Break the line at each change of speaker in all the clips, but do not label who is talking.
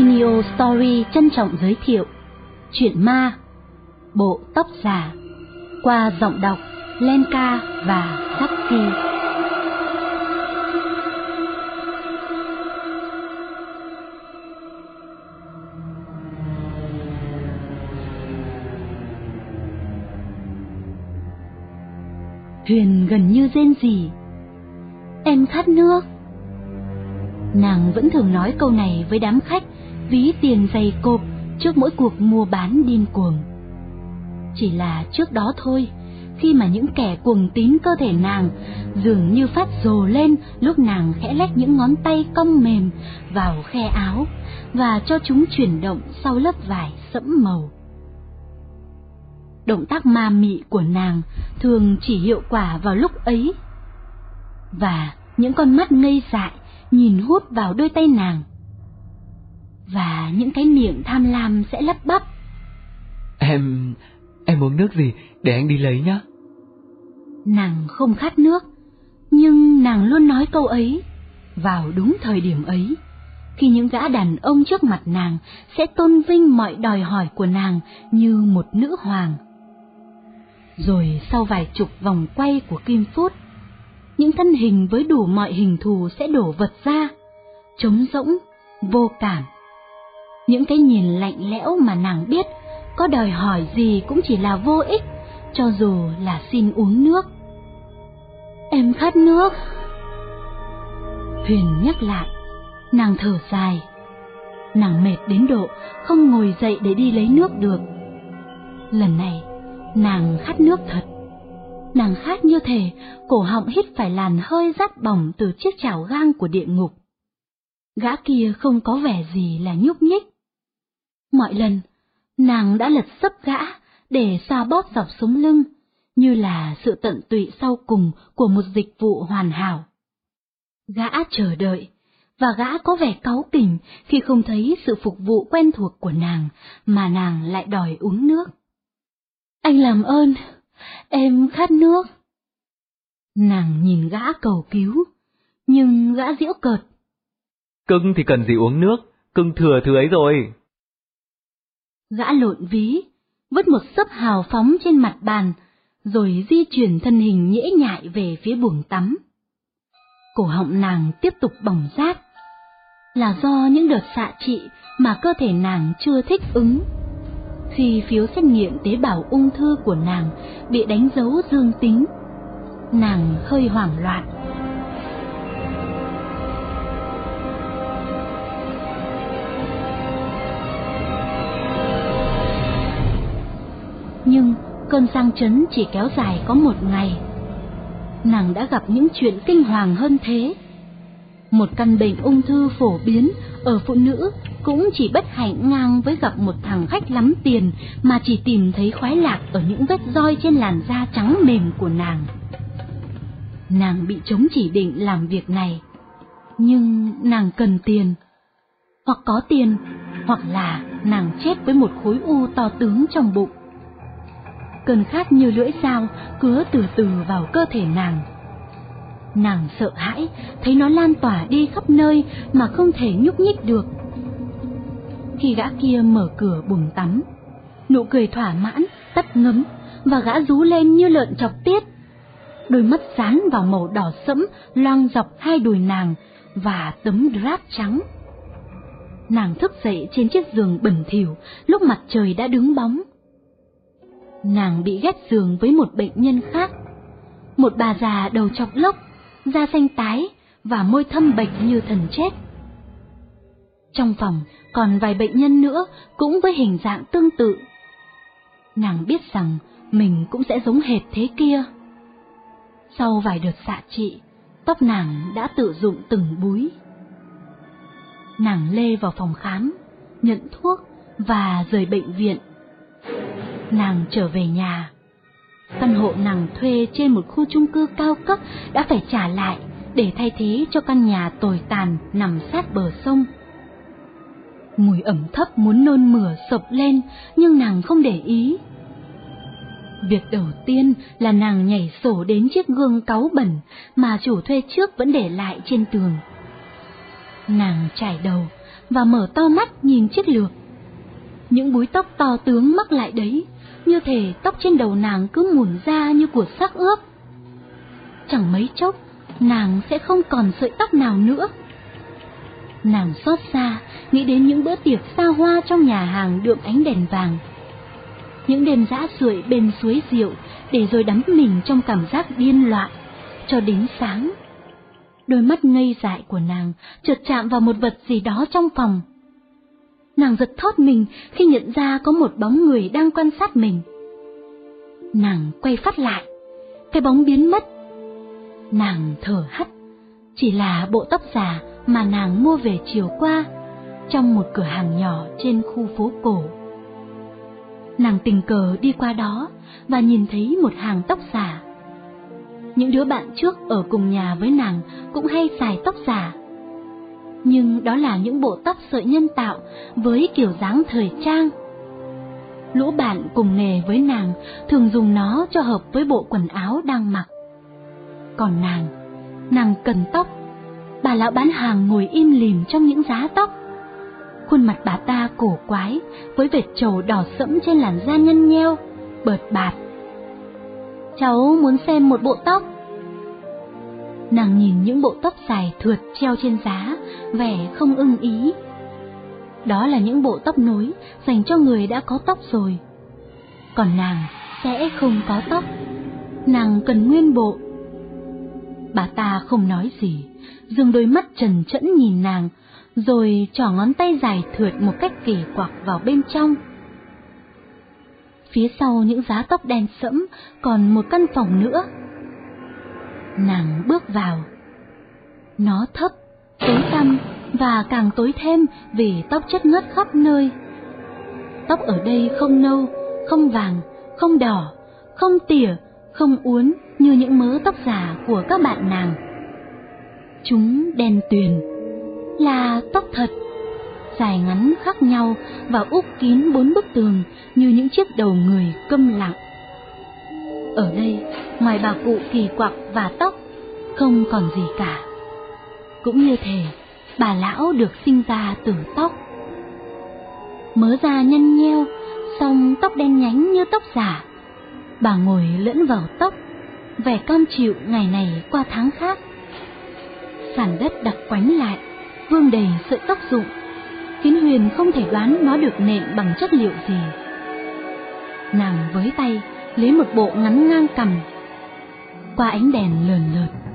Cineo Story trân trọng giới thiệu Chuyện ma, Bộ tóc giả Qua giọng đọc Lenka và Saki Huyền gần như rên rỉ. Em khát nước. Nàng vẫn thường nói câu này với đám khách ví tiền dày cộp trước mỗi cuộc mua bán điên cuồng. Chỉ là trước đó thôi, khi mà những kẻ cuồng tín cơ thể nàng dường như phát rồ lên lúc nàng khẽ lách những ngón tay cong mềm vào khe áo và cho chúng chuyển động sau lớp vải sẫm màu. Động tác ma mị của nàng thường chỉ hiệu quả vào lúc ấy. Và những con mắt ngây dại nhìn hút vào đôi tay nàng. Và những cái miệng tham lam sẽ lắp bắp.
Em... em uống nước gì để anh đi lấy nhá.
Nàng không khát nước, nhưng nàng luôn nói câu ấy vào đúng thời điểm ấy khi những gã đàn ông trước mặt nàng sẽ tôn vinh mọi đòi hỏi của nàng như một nữ hoàng. Rồi sau vài chục vòng quay của Kim Phút, những thân hình với đủ mọi hình thù sẽ đổ vật ra, trống rỗng, vô cảm. Những cái nhìn lạnh lẽo mà nàng biết có đòi hỏi gì cũng chỉ là vô ích, cho dù là xin uống nước. Em khát nước. Huyền nhắc lại, nàng thở dài. Nàng mệt đến độ không ngồi dậy để đi lấy nước được. Lần này, nàng khát nước thật nàng khát như thể cổ họng hít phải làn hơi rát bỏng từ chiếc chảo gang của địa ngục. Gã kia không có vẻ gì là nhúc nhích. Mọi lần, nàng đã lật sấp gã để xoa bóp dọc sống lưng, như là sự tận tụy sau cùng của một dịch vụ hoàn hảo. Gã chờ đợi, và gã có vẻ cáu kỉnh khi không thấy sự phục vụ quen thuộc của nàng mà nàng lại đòi uống nước. Anh làm ơn, em khát nước. Nàng nhìn gã cầu cứu, nhưng gã diễu cợt.
Cưng thì cần gì uống nước, cưng thừa thứ ấy rồi.
Gã lộn ví, vứt một sấp hào phóng trên mặt bàn, rồi di chuyển thân hình nhễ nhại về phía buồng tắm. Cổ họng nàng tiếp tục bỏng rát, là do những đợt xạ trị mà cơ thể nàng chưa thích ứng khi phiếu xét nghiệm tế bào ung thư của nàng bị đánh dấu dương tính. Nàng hơi hoảng loạn. Nhưng cơn sang chấn chỉ kéo dài có một ngày. Nàng đã gặp những chuyện kinh hoàng hơn thế. Một căn bệnh ung thư phổ biến ở phụ nữ cũng chỉ bất hạnh ngang với gặp một thằng khách lắm tiền mà chỉ tìm thấy khoái lạc ở những vết roi trên làn da trắng mềm của nàng. Nàng bị chống chỉ định làm việc này, nhưng nàng cần tiền, hoặc có tiền, hoặc là nàng chết với một khối u to tướng trong bụng. Cơn khát như lưỡi dao cứa từ từ vào cơ thể nàng. Nàng sợ hãi thấy nó lan tỏa đi khắp nơi mà không thể nhúc nhích được khi gã kia mở cửa buồng tắm. Nụ cười thỏa mãn, tắt ngấm, và gã rú lên như lợn chọc tiết. Đôi mắt dán vào màu đỏ sẫm loang dọc hai đùi nàng và tấm drap trắng. Nàng thức dậy trên chiếc giường bẩn thỉu lúc mặt trời đã đứng bóng. Nàng bị ghép giường với một bệnh nhân khác, một bà già đầu chọc lốc, da xanh tái và môi thâm bệch như thần chết. Trong phòng còn vài bệnh nhân nữa cũng với hình dạng tương tự. Nàng biết rằng mình cũng sẽ giống hệt thế kia. Sau vài đợt xạ trị, tóc nàng đã tự dụng từng búi. Nàng lê vào phòng khám, nhận thuốc và rời bệnh viện. Nàng trở về nhà. Căn hộ nàng thuê trên một khu chung cư cao cấp đã phải trả lại để thay thế cho căn nhà tồi tàn nằm sát bờ sông mùi ẩm thấp muốn nôn mửa sộc lên nhưng nàng không để ý. Việc đầu tiên là nàng nhảy sổ đến chiếc gương cáu bẩn mà chủ thuê trước vẫn để lại trên tường. Nàng chải đầu và mở to mắt nhìn chiếc lược. Những búi tóc to tướng mắc lại đấy, như thể tóc trên đầu nàng cứ mùn ra như của xác ướp. Chẳng mấy chốc, nàng sẽ không còn sợi tóc nào nữa. Nàng xót xa, nghĩ đến những bữa tiệc xa hoa trong nhà hàng đượm ánh đèn vàng. Những đêm dã sưởi bên suối rượu, để rồi đắm mình trong cảm giác điên loạn, cho đến sáng. Đôi mắt ngây dại của nàng chợt chạm vào một vật gì đó trong phòng. Nàng giật thót mình khi nhận ra có một bóng người đang quan sát mình. Nàng quay phát lại, cái bóng biến mất. Nàng thở hắt, chỉ là bộ tóc già mà nàng mua về chiều qua trong một cửa hàng nhỏ trên khu phố cổ. Nàng tình cờ đi qua đó và nhìn thấy một hàng tóc giả. Những đứa bạn trước ở cùng nhà với nàng cũng hay xài tóc giả. Nhưng đó là những bộ tóc sợi nhân tạo với kiểu dáng thời trang. Lũ bạn cùng nghề với nàng thường dùng nó cho hợp với bộ quần áo đang mặc. Còn nàng, nàng cần tóc bà lão bán hàng ngồi im lìm trong những giá tóc. Khuôn mặt bà ta cổ quái, với vệt trầu đỏ sẫm trên làn da nhăn nheo, bợt bạt. Cháu muốn xem một bộ tóc. Nàng nhìn những bộ tóc dài thượt treo trên giá, vẻ không ưng ý. Đó là những bộ tóc nối dành cho người đã có tóc rồi. Còn nàng sẽ không có tóc. Nàng cần nguyên bộ. Bà ta không nói gì, dừng đôi mắt trần trẫn nhìn nàng, rồi trỏ ngón tay dài thượt một cách kỳ quặc vào bên trong. Phía sau những giá tóc đen sẫm còn một căn phòng nữa. Nàng bước vào. Nó thấp, tối tăm và càng tối thêm vì tóc chất ngất khắp nơi. Tóc ở đây không nâu, không vàng, không đỏ, không tỉa, không uốn như những mớ tóc giả của các bạn nàng Chúng đen tuyền, là tóc thật, dài ngắn khác nhau và úp kín bốn bức tường như những chiếc đầu người câm lặng. Ở đây, ngoài bà cụ kỳ quặc và tóc, không còn gì cả. Cũng như thể bà lão được sinh ra từ tóc. Mớ da nhăn nheo, song tóc đen nhánh như tóc giả. Bà ngồi lẫn vào tóc, vẻ cam chịu ngày này qua tháng khác sàn đất đặc quánh lại, vương đầy sợi tóc rụng, khiến Huyền không thể đoán nó được nện bằng chất liệu gì. Nàng với tay lấy một bộ ngắn ngang cằm, qua ánh đèn lờn lợt.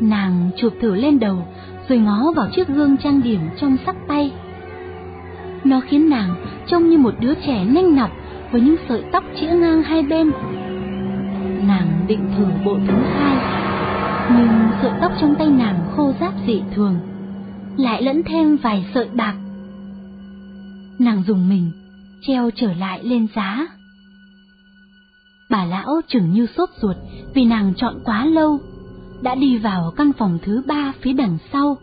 Nàng chụp thử lên đầu, rồi ngó vào chiếc gương trang điểm trong sắc tay. Nó khiến nàng trông như một đứa trẻ nhanh nọc với những sợi tóc chĩa ngang hai bên. Nàng định thử bộ thứ hai nhưng sợi tóc trong tay nàng khô ráp dị thường, lại lẫn thêm vài sợi bạc. Nàng dùng mình, treo trở lại lên giá. Bà lão chừng như sốt ruột vì nàng chọn quá lâu, đã đi vào căn phòng thứ ba phía đằng sau.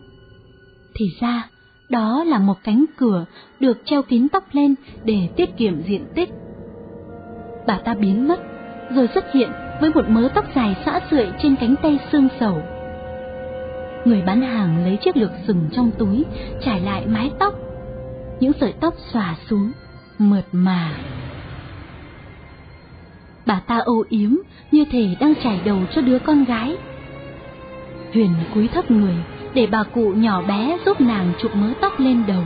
Thì ra, đó là một cánh cửa được treo kín tóc lên để tiết kiệm diện tích. Bà ta biến mất, rồi xuất hiện với một mớ tóc dài xõa sượi trên cánh tay xương sầu. Người bán hàng lấy chiếc lược sừng trong túi, trải lại mái tóc. Những sợi tóc xòa xuống, mượt mà. Bà ta âu yếm như thể đang trải đầu cho đứa con gái. Huyền cúi thấp người để bà cụ nhỏ bé giúp nàng chụp mớ tóc lên đầu.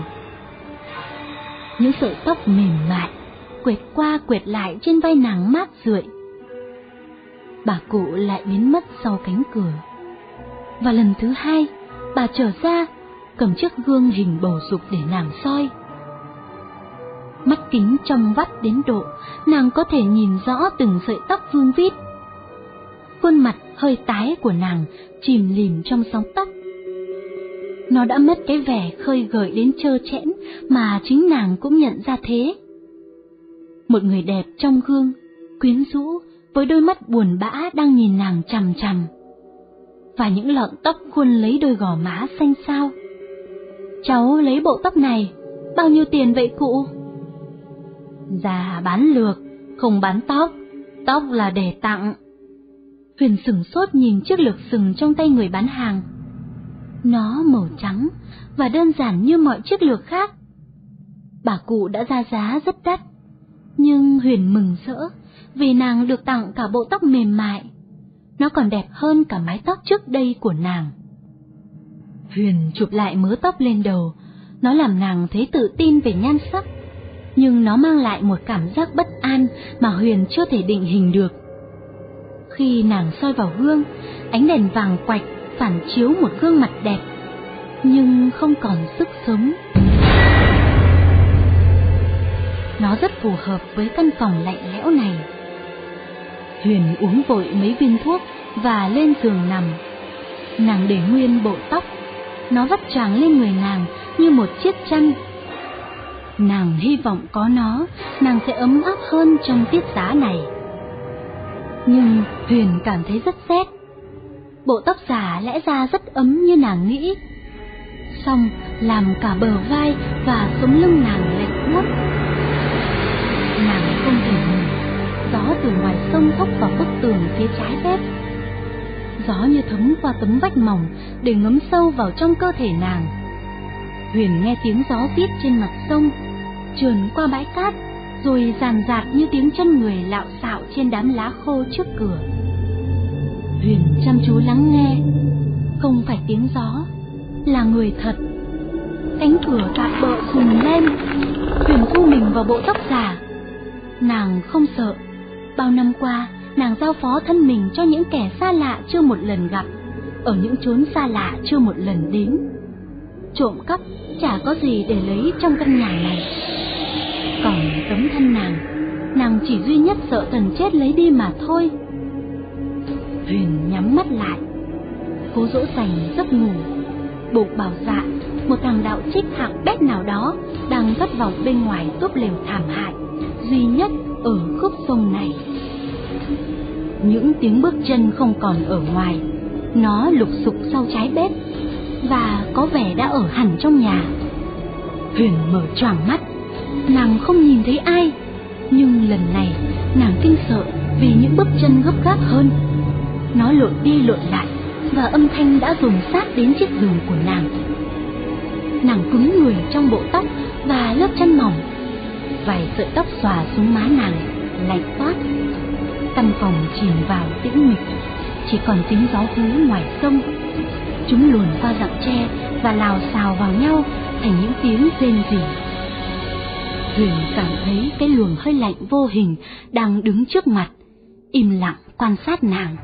Những sợi tóc mềm mại, quệt qua quệt lại trên vai nàng mát rượi bà cụ lại biến mất sau cánh cửa. Và lần thứ hai, bà trở ra, cầm chiếc gương hình bầu dục để nàng soi. Mắt kính trong vắt đến độ, nàng có thể nhìn rõ từng sợi tóc vương vít. Khuôn mặt hơi tái của nàng chìm lìm trong sóng tóc. Nó đã mất cái vẻ khơi gợi đến trơ chẽn mà chính nàng cũng nhận ra thế. Một người đẹp trong gương, quyến rũ với đôi mắt buồn bã đang nhìn nàng chằm chằm. Và những lọn tóc khuôn lấy đôi gò má xanh xao. Cháu lấy bộ tóc này, bao nhiêu tiền vậy cụ? Già bán lược, không bán tóc, tóc là để tặng. Huyền sừng sốt nhìn chiếc lược sừng trong tay người bán hàng. Nó màu trắng và đơn giản như mọi chiếc lược khác. Bà cụ đã ra giá rất đắt, nhưng Huyền mừng rỡ vì nàng được tặng cả bộ tóc mềm mại. Nó còn đẹp hơn cả mái tóc trước đây của nàng. Huyền chụp lại mớ tóc lên đầu, nó làm nàng thấy tự tin về nhan sắc, nhưng nó mang lại một cảm giác bất an mà Huyền chưa thể định hình được. Khi nàng soi vào gương, ánh đèn vàng quạch phản chiếu một gương mặt đẹp, nhưng không còn sức sống. Nó rất phù hợp với căn phòng lạnh lẽo này. Huyền uống vội mấy viên thuốc và lên giường nằm. Nàng để nguyên bộ tóc, nó vắt tràng lên người nàng như một chiếc chăn. Nàng hy vọng có nó, nàng sẽ ấm áp hơn trong tiết giá này. Nhưng Huyền cảm thấy rất rét. Bộ tóc giả lẽ ra rất ấm như nàng nghĩ. Xong làm cả bờ vai và sống lưng nàng lạnh buốt. Nàng không thể ngủ, gió từ ngoài sông thốc vào bức tường phía trái bếp. Gió như thấm qua tấm vách mỏng để ngấm sâu vào trong cơ thể nàng. Huyền nghe tiếng gió viết trên mặt sông, trườn qua bãi cát, rồi ràn rạt như tiếng chân người lạo xạo trên đám lá khô trước cửa. Huyền chăm chú lắng nghe, không phải tiếng gió, là người thật. Cánh cửa tạm bợ sùng lên, Huyền thu mình vào bộ tóc giả. Nàng không sợ, bao năm qua nàng giao phó thân mình cho những kẻ xa lạ chưa một lần gặp, ở những chốn xa lạ chưa một lần đến. Trộm cắp chả có gì để lấy trong căn nhà này. Còn tấm thân nàng, nàng chỉ duy nhất sợ thần chết lấy đi mà thôi. Huyền nhắm mắt lại, cố dỗ dành giấc ngủ. Bụng bảo dạ, một thằng đạo trích hạng bét nào đó đang thất vọng bên ngoài túp lều thảm hại, duy nhất ở khúc sông này. Những tiếng bước chân không còn ở ngoài, nó lục sục sau trái bếp và có vẻ đã ở hẳn trong nhà. Huyền mở choàng mắt, nàng không nhìn thấy ai, nhưng lần này nàng kinh sợ vì những bước chân gấp gáp hơn. Nó lộn đi lộn lại và âm thanh đã dồn sát đến chiếc giường của nàng. Nàng cứng người trong bộ tóc và lớp chăn mỏng. Vài sợi tóc xòa xuống má nàng, lạnh toát. Căn phòng chìm vào tĩnh mịch, chỉ còn tiếng gió hú ngoài sông. Chúng luồn qua rặng tre và lào xào vào nhau thành những tiếng rên rỉ. Huyền cảm thấy cái luồng hơi lạnh vô hình đang đứng trước mặt, im lặng quan sát nàng.